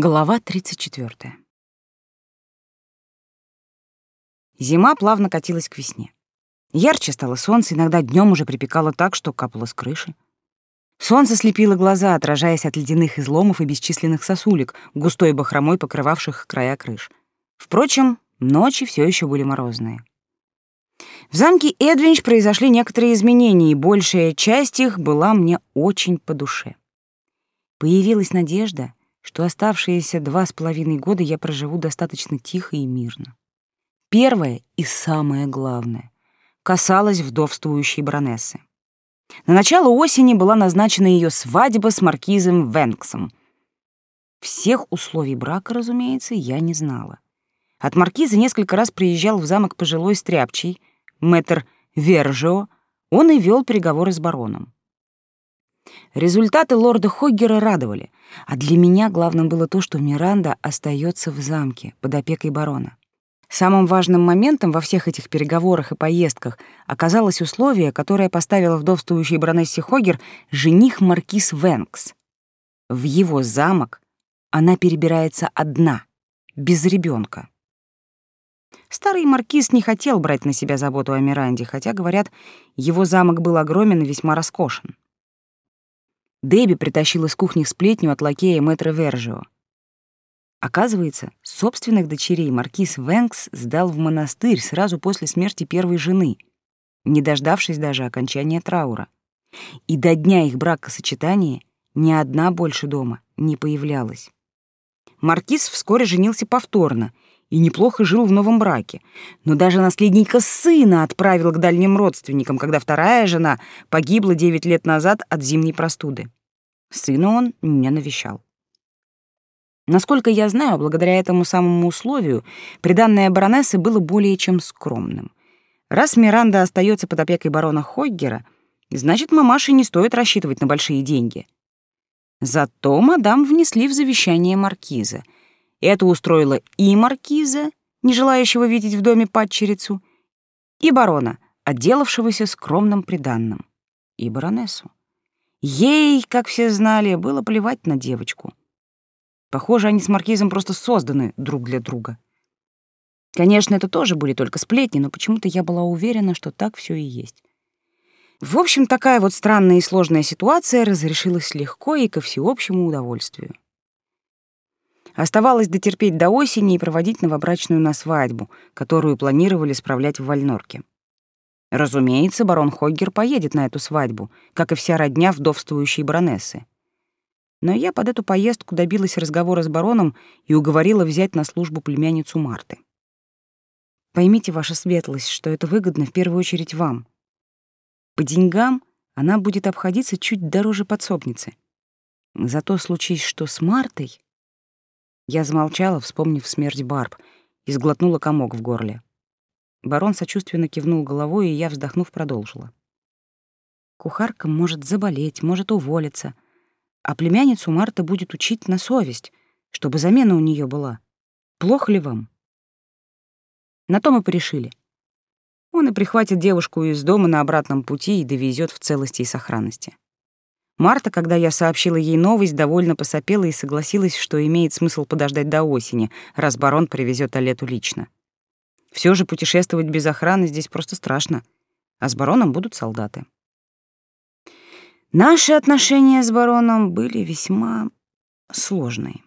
Глава 34. Зима плавно катилась к весне. Ярче стало солнце, иногда днем уже припекало так, что капало с крыши. Солнце слепило глаза, отражаясь от ледяных изломов и бесчисленных сосулек, густой бахромой покрывавших края крыш. Впрочем, ночи все еще были морозные. В замке Эдвинч произошли некоторые изменения, и большая часть их была мне очень по душе. Появилась надежда — что оставшиеся два с половиной года я проживу достаточно тихо и мирно. Первое и самое главное касалось вдовствующей баронессы. На начало осени была назначена ее свадьба с маркизом Венксом. Всех условий брака, разумеется, я не знала. От маркиза несколько раз приезжал в замок пожилой стряпчий, мэтр Вержио, он и вел переговоры с бароном. Результаты лорда Хоггера радовали, а для меня главным было то, что Миранда остается в замке под опекой барона. Самым важным моментом во всех этих переговорах и поездках оказалось условие, которое поставила вдовствующей баронессе Хоггер жених маркиз Венкс. В его замок она перебирается одна, без ребенка. Старый маркиз не хотел брать на себя заботу о Миранде, хотя, говорят, его замок был огромен и весьма роскошен. Дебби притащила с кухни сплетню от лакея мэтра Вержио. Оказывается, собственных дочерей маркиз Венкс сдал в монастырь сразу после смерти первой жены, не дождавшись даже окончания траура. И до дня их бракосочетания ни одна больше дома не появлялась. Маркиз вскоре женился повторно и неплохо жил в новом браке, но даже наследника сына отправил к дальним родственникам, когда вторая жена погибла девять лет назад от зимней простуды. Сына он не навещал. Насколько я знаю, благодаря этому самому условию приданное баронессы было более чем скромным. Раз Миранда остается под опекой барона Хойгера, значит, мамаше не стоит рассчитывать на большие деньги. Зато мадам внесли в завещание маркиза — это устроило и маркиза, не желающего видеть в доме падчерицу, и барона, отделавшегося скромным приданным, и баронессу. Ей, как все знали, было плевать на девочку. Похоже, они с маркизом просто созданы друг для друга. Конечно, это тоже были только сплетни, но почему-то я была уверена, что так все и есть. В общем, такая вот странная и сложная ситуация разрешилась легко и ко всеобщему удовольствию. Оставалось дотерпеть до осени и проводить новобрачную на свадьбу, которую планировали справлять в Вальнорке. Разумеется, барон Хоггер поедет на эту свадьбу, как и вся родня вдовствующей баронессы. Но я под эту поездку добилась разговора с бароном и уговорила взять на службу племянницу Марты. Поймите, ваша светлость, что это выгодно в первую очередь вам. По деньгам она будет обходиться чуть дороже подсобницы. Зато случись что с Мартой... Я замолчала, вспомнив смерть Барб, и сглотнула комок в горле. Барон сочувственно кивнул головой, и я, вздохнув, продолжила. Кухарка может заболеть, может уволиться, а племянницу Марта будет учить на совесть, чтобы замена у нее была. Плохо ли вам? На то мы порешили. Он и прихватит девушку из дома на обратном пути и довезет в целости и сохранности. Марта, когда я сообщила ей новость, довольно посопела и согласилась, что имеет смысл подождать до осени, раз барон привезет Алету лично. Все же путешествовать без охраны здесь просто страшно, а с бароном будут солдаты. Наши отношения с бароном были весьма сложные.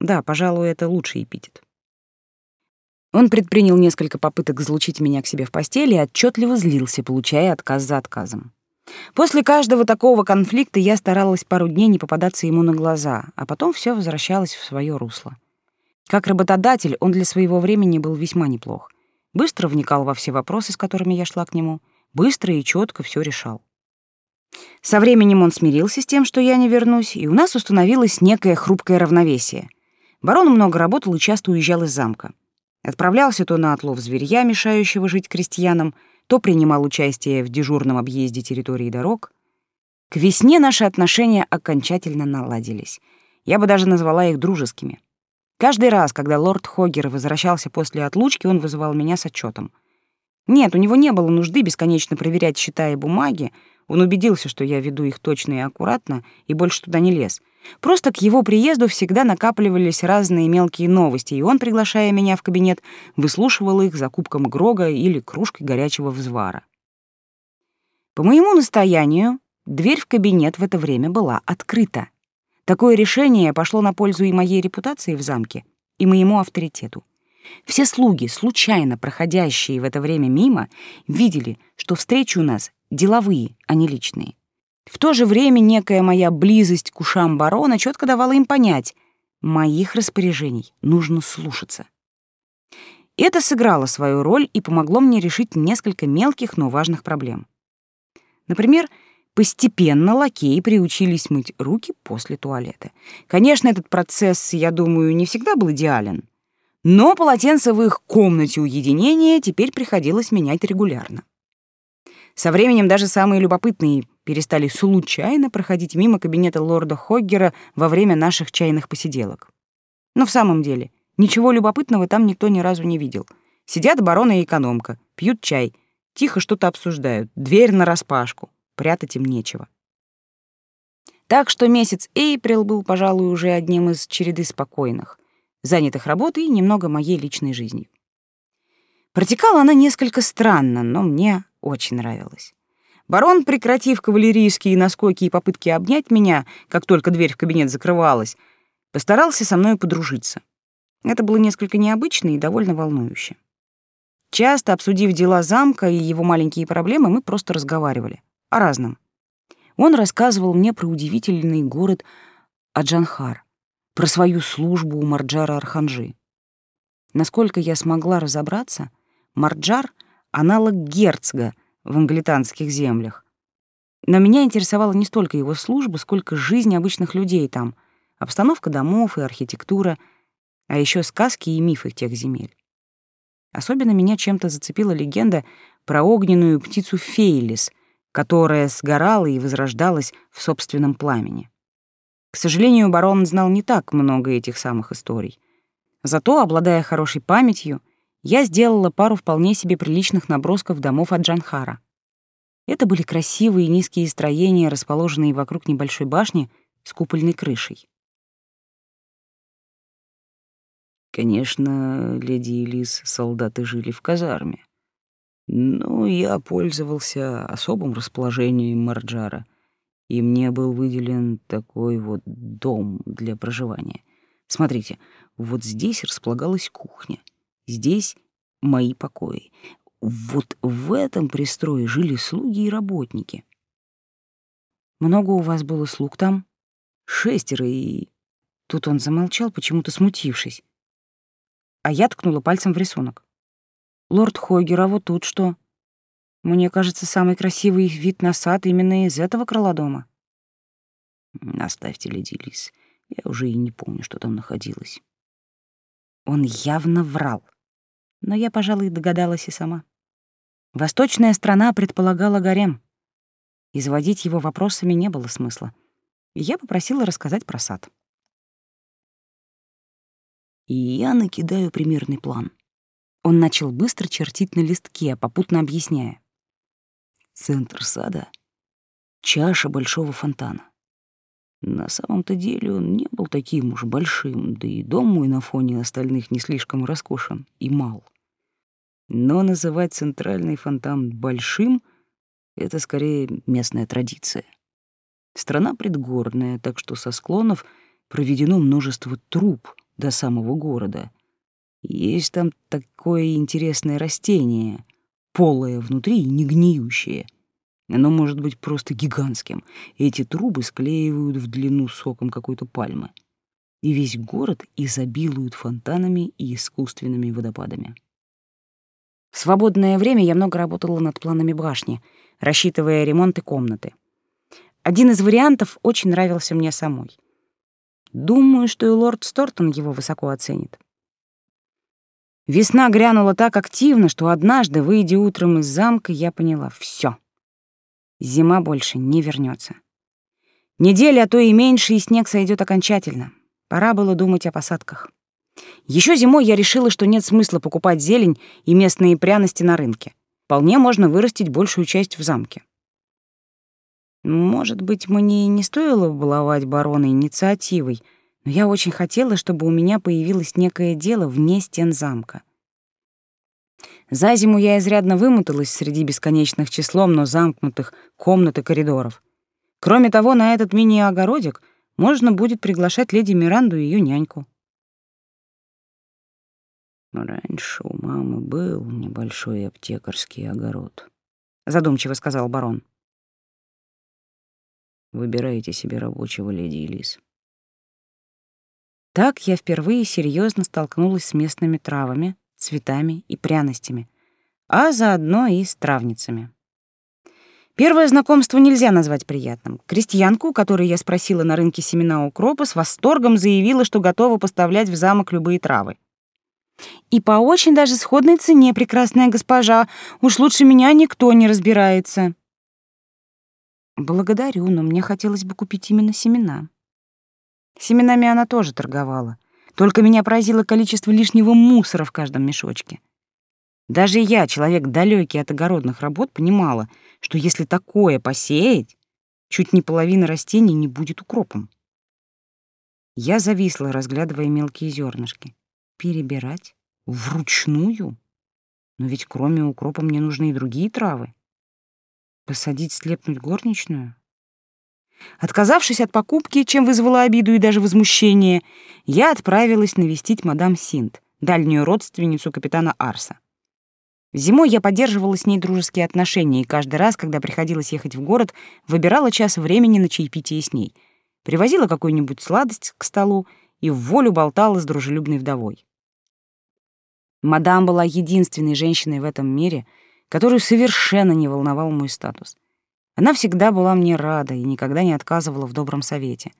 Да, пожалуй, это лучший эпитет. Он предпринял несколько попыток залучить меня к себе в постели и отчетливо злился, получая отказ за отказом. После каждого такого конфликта я старалась пару дней не попадаться ему на глаза, а потом все возвращалось в свое русло. Как работодатель он для своего времени был весьма неплох. Быстро вникал во все вопросы, с которыми я шла к нему, быстро и четко все решал. Со временем он смирился с тем, что я не вернусь, и у нас установилось некое хрупкое равновесие. Барон много работал и часто уезжал из замка. Отправлялся то на отлов зверья, мешающего жить крестьянам, то принимал участие в дежурном объезде территории дорог. К весне наши отношения окончательно наладились. Я бы даже назвала их дружескими. Каждый раз, когда лорд Хоггер возвращался после отлучки, он вызывал меня с отчетом. Нет, у него не было нужды бесконечно проверять счета и бумаги. Он убедился, что я веду их точно и аккуратно, и больше туда не лез. Просто к его приезду всегда накапливались разные мелкие новости, и он, приглашая меня в кабинет, выслушивал их за кубком Грога или кружкой горячего взвара. По моему настоянию, дверь в кабинет в это время была открыта. Такое решение пошло на пользу и моей репутации в замке, и моему авторитету. Все слуги, случайно проходящие в это время мимо, видели, что встречи у нас деловые, а не личные. В то же время некая моя близость к ушам барона четко давала им понять, моих распоряжений нужно слушаться. Это сыграло свою роль и помогло мне решить несколько мелких, но важных проблем. Например, постепенно лакеи приучились мыть руки после туалета. Конечно, этот процесс, я думаю, не всегда был идеален, но полотенце в их комнате уединения теперь приходилось менять регулярно. Со временем даже самые любопытные перестали случайно проходить мимо кабинета лорда Хоггера во время наших чайных посиделок. Но в самом деле, ничего любопытного там никто ни разу не видел. Сидят барон и экономка, пьют чай, тихо что-то обсуждают, дверь нараспашку, прятать им нечего. Так что месяц Эйприл был, пожалуй, уже одним из череды спокойных, занятых работой и немного моей личной жизнью. Протекала она несколько странно, но мне очень нравилось. Барон, прекратив кавалерийские наскоки и попытки обнять меня, как только дверь в кабинет закрывалась, постарался со мной подружиться. Это было несколько необычно и довольно волнующе. Часто, обсудив дела замка и его маленькие проблемы, мы просто разговаривали. О разном. Он рассказывал мне про удивительный город Аджанхар, про свою службу у Марджара Арханжи. Насколько я смогла разобраться, Марджар — аналог герцога в англитанских землях. Но меня интересовала не столько его служба, сколько жизнь обычных людей там, обстановка домов и архитектура, а еще сказки и мифы тех земель. Особенно меня чем-то зацепила легенда про огненную птицу Фейлис, которая сгорала и возрождалась в собственном пламени. К сожалению, барон знал не так много этих самых историй. Зато, обладая хорошей памятью, я сделала пару вполне себе приличных набросков домов от Джанхара. Это были красивые низкие строения, расположенные вокруг небольшой башни с купольной крышей. Конечно, леди Элис солдаты жили в казарме. Но я пользовался особым расположением Марджара, и мне был выделен такой вот дом для проживания. Смотрите, вот здесь располагалась кухня — Здесь мои покои. Вот в этом пристрое жили слуги и работники. Много у вас было слуг там? Шестеро и... Тут он замолчал, почему-то смутившись. А я ткнула пальцем в рисунок. Лорд Хойгер, а вот тут что? Мне кажется, самый красивый вид на сад именно из этого крыла дома. Оставьте, леди Лис. Я уже и не помню, что там находилось. Он явно врал но я, пожалуй, догадалась и сама. Восточная страна предполагала гарем. Изводить его вопросами не было смысла. Я попросила рассказать про сад. И я накидаю примерный план. Он начал быстро чертить на листке, попутно объясняя. Центр сада — чаша большого фонтана. На самом-то деле он не был таким уж большим, да и дом мой на фоне остальных не слишком роскошен и мал. Но называть центральный фонтан большим — это скорее местная традиция. Страна предгорная, так что со склонов проведено множество труб до самого города. Есть там такое интересное растение, полое внутри и не гниющее — оно может быть просто гигантским. Эти трубы склеивают в длину соком какой-то пальмы. И весь город изобилует фонтанами и искусственными водопадами. В свободное время я много работала над планами башни, рассчитывая ремонты комнаты. Один из вариантов очень нравился мне самой. Думаю, что и лорд Стортон его высоко оценит. Весна грянула так активно, что однажды, выйдя утром из замка, я поняла — все. Зима больше не вернется. Неделя, а то и меньше, и снег сойдет окончательно. Пора было думать о посадках. Еще зимой я решила, что нет смысла покупать зелень и местные пряности на рынке. Вполне можно вырастить большую часть в замке. Может быть, мне и не стоило баловать барона инициативой, но я очень хотела, чтобы у меня появилось некое дело вне стен замка. За зиму я изрядно вымоталась среди бесконечных числом, но замкнутых комнат и коридоров. Кроме того, на этот мини-огородик можно будет приглашать леди Миранду и ее няньку. «Раньше у мамы был небольшой аптекарский огород», — задумчиво сказал барон. «Выбирайте себе рабочего, леди Элис». Так я впервые серьезно столкнулась с местными травами, цветами и пряностями, а заодно и с травницами. Первое знакомство нельзя назвать приятным. Крестьянку, которой я спросила на рынке семена укропа, с восторгом заявила, что готова поставлять в замок любые травы. «И по очень даже сходной цене, прекрасная госпожа. Уж лучше меня никто не разбирается». «Благодарю, но мне хотелось бы купить именно семена». Семенами она тоже торговала. Только меня поразило количество лишнего мусора в каждом мешочке. Даже я, человек далекий от огородных работ, понимала, что если такое посеять, чуть не половина растений не будет укропом. Я зависла, разглядывая мелкие зернышки. Перебирать? Вручную? Но ведь кроме укропа мне нужны и другие травы. Посадить, слепнуть горничную? Отказавшись от покупки, чем вызвала обиду и даже возмущение, я отправилась навестить мадам Синт, дальнюю родственницу капитана Арса. Зимой я поддерживала с ней дружеские отношения и каждый раз, когда приходилось ехать в город, выбирала час времени на чаепитие с ней, привозила какую-нибудь сладость к столу и в волю болтала с дружелюбной вдовой. Мадам была единственной женщиной в этом мире, которую совершенно не волновал мой статус. Она всегда была мне рада и никогда не отказывала в добром совете.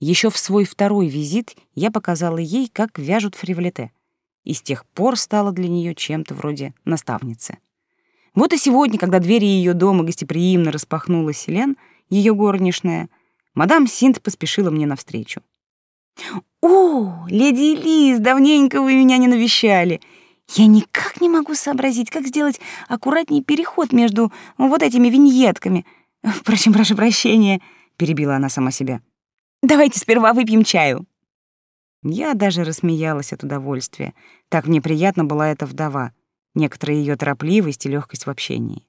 Еще в свой второй визит я показала ей, как вяжут фриволете, и с тех пор стала для нее чем-то вроде наставницы. Вот и сегодня, когда двери ее дома гостеприимно распахнула Селен, ее горничная, мадам Синт поспешила мне навстречу. «О, леди Элис, давненько вы меня не навещали. Я никак не могу сообразить, как сделать аккуратней переход между вот этими виньетками. Впрочем, прошу прощения, перебила она сама себя. Давайте сперва выпьем чаю. Я даже рассмеялась от удовольствия. Так мне приятно была эта вдова, некоторая ее торопливость и легкость в общении.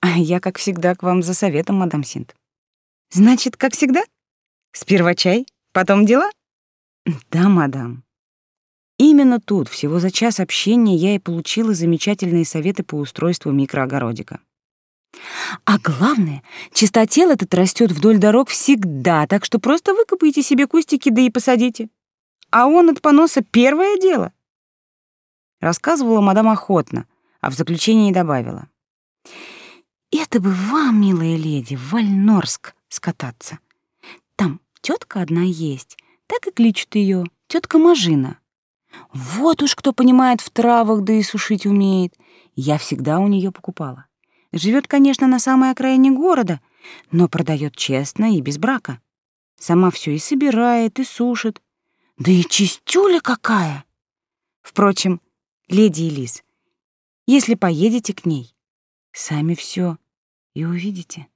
А я, как всегда, к вам за советом, мадам Синт. Значит, как всегда? Сперва чай, потом дела? Да, мадам. Именно тут, всего за час общения, я и получила замечательные советы по устройству микроогородика. А главное, чистотел этот растет вдоль дорог всегда, так что просто выкопайте себе кустики, да и посадите. А он от поноса первое дело. Рассказывала мадам охотно, а в заключении добавила. Это бы вам, милая леди, в Вальнорск скататься. Там тетка одна есть, так и кличут ее тетка Мажина. Вот уж кто понимает в травах, да и сушить умеет. Я всегда у нее покупала. Живет, конечно, на самой окраине города, но продает честно и без брака. Сама все и собирает, и сушит. Да и чистюля какая! Впрочем, леди Элис, если поедете к ней, сами все и увидите.